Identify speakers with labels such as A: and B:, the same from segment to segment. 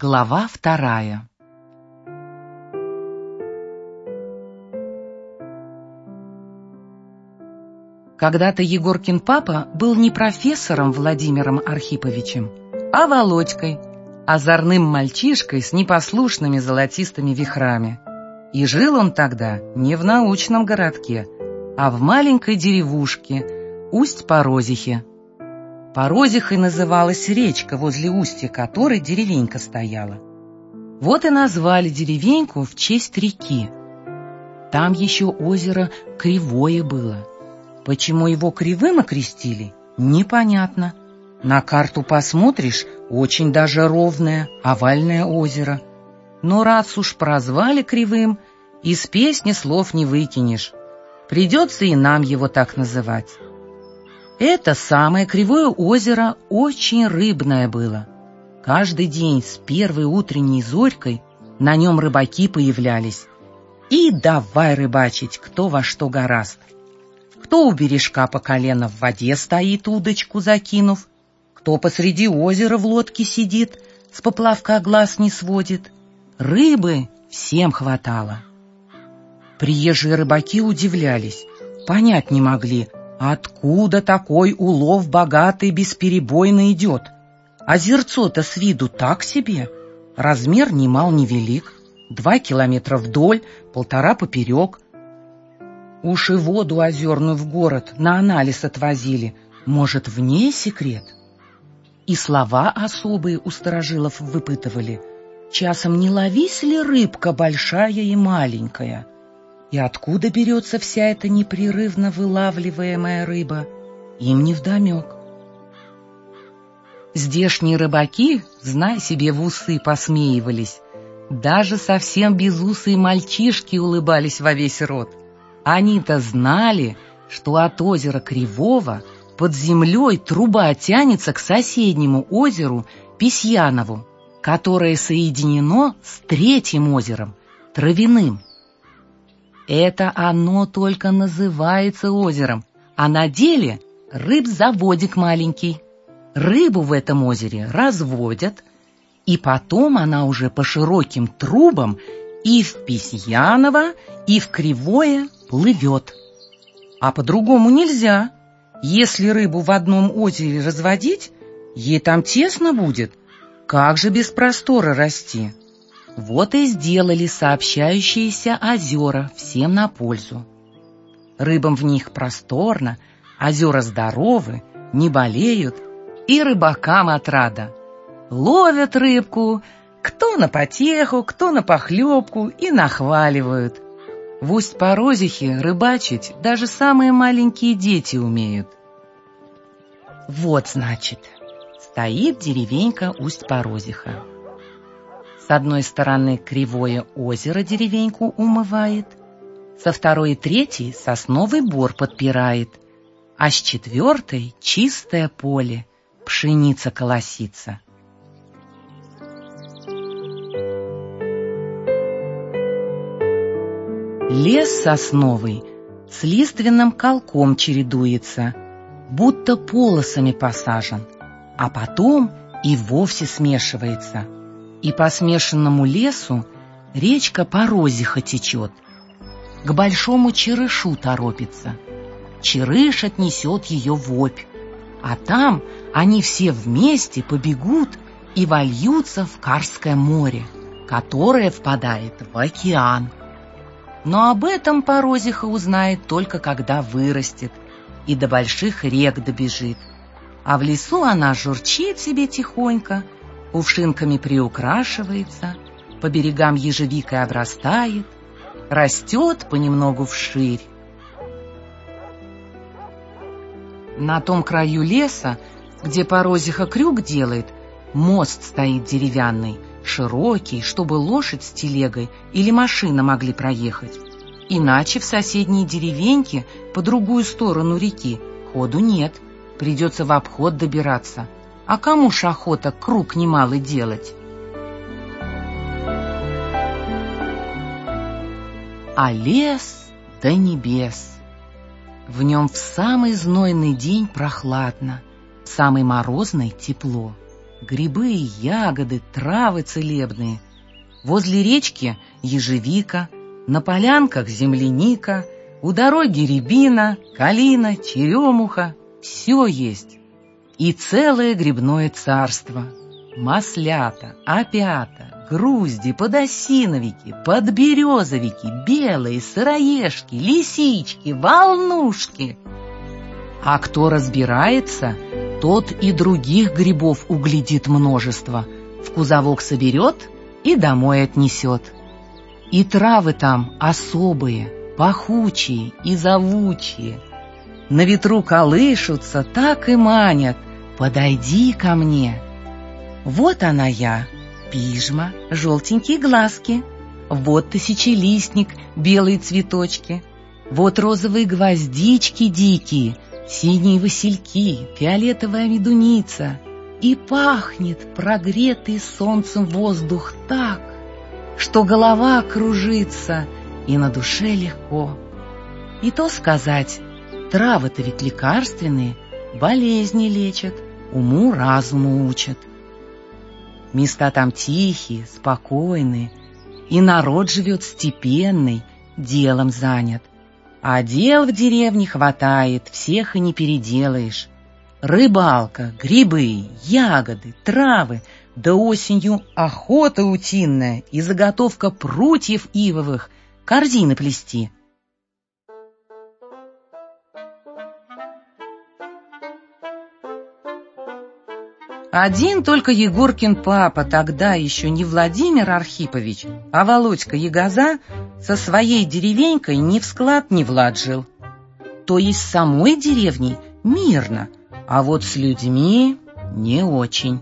A: Глава вторая Когда-то Егоркин папа был не профессором Владимиром Архиповичем, а Володькой, озорным мальчишкой с непослушными золотистыми вихрами. И жил он тогда не в научном городке, а в маленькой деревушке Усть-Порозихе, Порозихой называлась речка, возле устья которой деревенька стояла. Вот и назвали деревеньку в честь реки. Там еще озеро Кривое было. Почему его Кривым окрестили, непонятно. На карту посмотришь, очень даже ровное, овальное озеро. Но раз уж прозвали Кривым, из песни слов не выкинешь. Придется и нам его так называть. Это самое кривое озеро очень рыбное было. Каждый день с первой утренней зорькой на нем рыбаки появлялись. И давай рыбачить, кто во что гораст. Кто у бережка по колено в воде стоит, удочку закинув, кто посреди озера в лодке сидит, с поплавка глаз не сводит. Рыбы всем хватало. Приезжие рыбаки удивлялись, понять не могли — Откуда такой улов богатый бесперебойно идет? Озерцо-то с виду так себе. Размер ни мал ни велик. Два километра вдоль, полтора поперек. Уж и воду озерную в город на анализ отвозили. Может, в ней секрет? И слова особые у сторожилов выпытывали. Часом не ловись ли рыбка большая и маленькая? И откуда берется вся эта непрерывно вылавливаемая рыба, им невдомек. Здешние рыбаки, знай себе, в усы посмеивались. Даже совсем безусые мальчишки улыбались во весь рот. Они-то знали, что от озера Кривого под землей труба тянется к соседнему озеру Песьянову, которое соединено с третьим озером, Травяным. Это оно только называется озером, а на деле рыб-заводик маленький. Рыбу в этом озере разводят, и потом она уже по широким трубам и в Письяново, и в Кривое плывет. А по-другому нельзя. Если рыбу в одном озере разводить, ей там тесно будет. Как же без простора расти? Вот и сделали сообщающиеся озера всем на пользу. Рыбам в них просторно, озера здоровы, не болеют, и рыбакам отрада. Ловят рыбку, кто на потеху, кто на похлебку, и нахваливают. В Усть-Порозихе рыбачить даже самые маленькие дети умеют. Вот, значит, стоит деревенька Усть-Порозиха. С одной стороны кривое озеро деревеньку умывает, со второй и третьей сосновый бор подпирает, а с четвертой чистое поле, пшеница колосится. Лес сосновый с лиственным колком чередуется, будто полосами посажен, а потом и вовсе смешивается — и по смешанному лесу речка Порозиха течет. К большому черышу торопится. Черыш отнесет ее в опь, а там они все вместе побегут и вольются в Карское море, которое впадает в океан. Но об этом Порозиха узнает только когда вырастет и до больших рек добежит. А в лесу она журчит себе тихонько, кувшинками приукрашивается, по берегам ежевикой обрастает, растет понемногу вширь. На том краю леса, где порозиха крюк делает, мост стоит деревянный, широкий, чтобы лошадь с телегой или машина могли проехать. Иначе в соседней деревеньке по другую сторону реки ходу нет, придется в обход добираться — а кому ж охота круг немалый делать? А лес до небес. В нем в самый знойный день прохладно, в самый морозный тепло. грибы и ягоды, травы целебные. Возле речки ежевика, на полянках земляника, у дороги рябина, калина, черемуха. Все есть. И целое грибное царство. Маслята, опята, грузди, подосиновики, подберезовики, белые, сыроежки, лисички, волнушки. А кто разбирается, тот и других грибов углядит множество, в кузовок соберет и домой отнесет. И травы там особые, пахучие и зовучие. На ветру колышутся, так и манят. Подойди ко мне. Вот она я, пижма, желтенькие глазки. Вот тысячелистник, белые цветочки. Вот розовые гвоздички дикие, синие васильки, фиолетовая медуница. И пахнет прогретый солнцем воздух так, что голова кружится, и на душе легко. И то сказать, травы-то ведь лекарственные, болезни лечат, уму-разуму учат. Места там тихие, спокойные, и народ живет степенный, делом занят. А дел в деревне хватает, всех и не переделаешь. Рыбалка, грибы, ягоды, травы, да осенью охота утиная и заготовка прутьев ивовых, корзины плести — Один только Егоркин папа, тогда еще не Владимир Архипович, а Володька Ягоза, со своей деревенькой ни в склад, ни в лад жил. То есть самой деревней мирно, а вот с людьми не очень.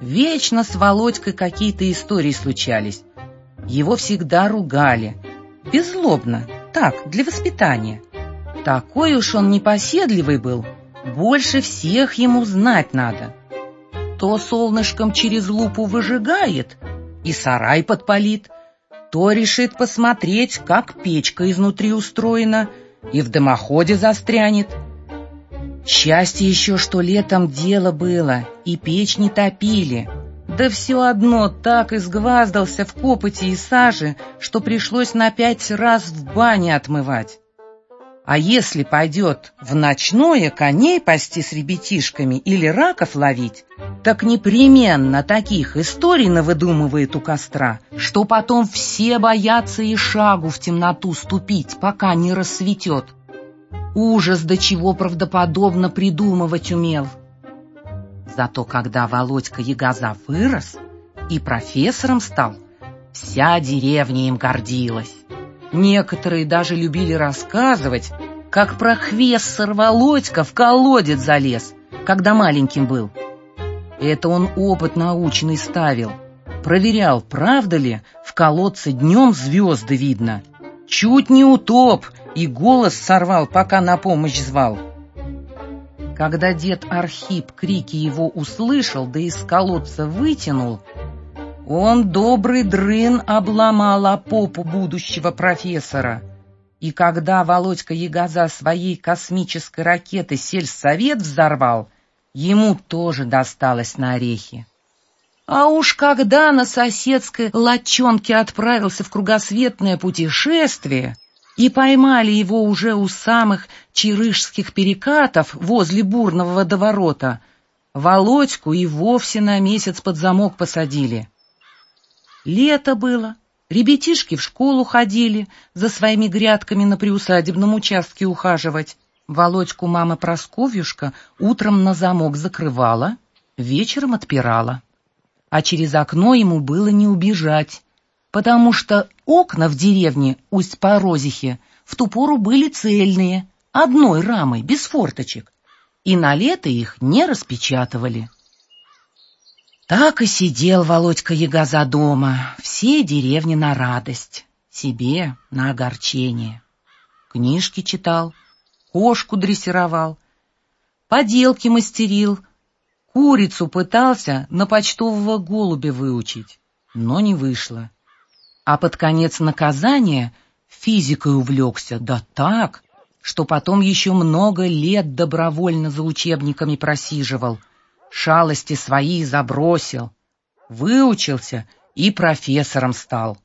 A: Вечно с Володькой какие-то истории случались. Его всегда ругали. Беззлобно, так, для воспитания. Такой уж он непоседливый был, больше всех ему знать надо то солнышком через лупу выжигает и сарай подпалит, то решит посмотреть, как печка изнутри устроена, и в дымоходе застрянет. Счастье еще, что летом дело было, и печь не топили. Да все одно так изгваздался в копоти и саже, что пришлось на пять раз в бане отмывать. А если пойдет в ночное коней пасти с ребятишками или раков ловить, так непременно таких историй навыдумывает у костра, что потом все боятся и шагу в темноту ступить, пока не рассветет. Ужас до чего правдоподобно придумывать умел. Зато когда Володька Ягоза вырос и профессором стал, вся деревня им гордилась. Некоторые даже любили рассказывать, как профессор Володька в колодец залез, когда маленьким был. Это он опыт научный ставил. Проверял, правда ли, в колодце днем звезды видно. Чуть не утоп и голос сорвал, пока на помощь звал. Когда дед Архип крики его услышал, да из колодца вытянул, он добрый дрын обломал о попу будущего профессора. И когда Володька Ягоза своей космической ракеты сельсовет взорвал, ему тоже досталось на орехи. А уж когда на соседской лочонке отправился в кругосветное путешествие и поймали его уже у самых чирышских перекатов возле бурного водоворота, Володьку и вовсе на месяц под замок посадили — Лето было, ребятишки в школу ходили, за своими грядками на приусадебном участке ухаживать. Володьку мама Просковьюшка утром на замок закрывала, вечером отпирала. А через окно ему было не убежать, потому что окна в деревне Усть-Порозихе в ту пору были цельные, одной рамой, без форточек, и на лето их не распечатывали. Так и сидел Володька Ягоза дома, все деревни на радость, себе на огорчение. Книжки читал, кошку дрессировал, поделки мастерил, курицу пытался на почтового голубя выучить, но не вышло. А под конец наказания физикой увлекся, да так, что потом еще много лет добровольно за учебниками просиживал — шалости свои забросил, выучился и профессором стал.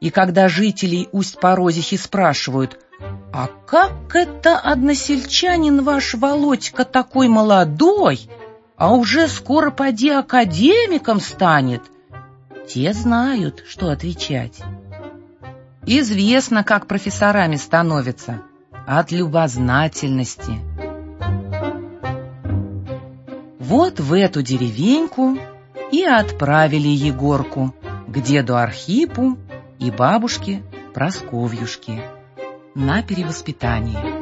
A: И когда жителей Усть-Порозихи спрашивают, «А как это односельчанин ваш Володька такой молодой, а уже скоро поди академиком станет?» Те знают, что отвечать. Известно, как профессорами становятся. От любознательности. Вот в эту деревеньку и отправили Егорку к деду Архипу и бабушке Просковьюшке на перевоспитание.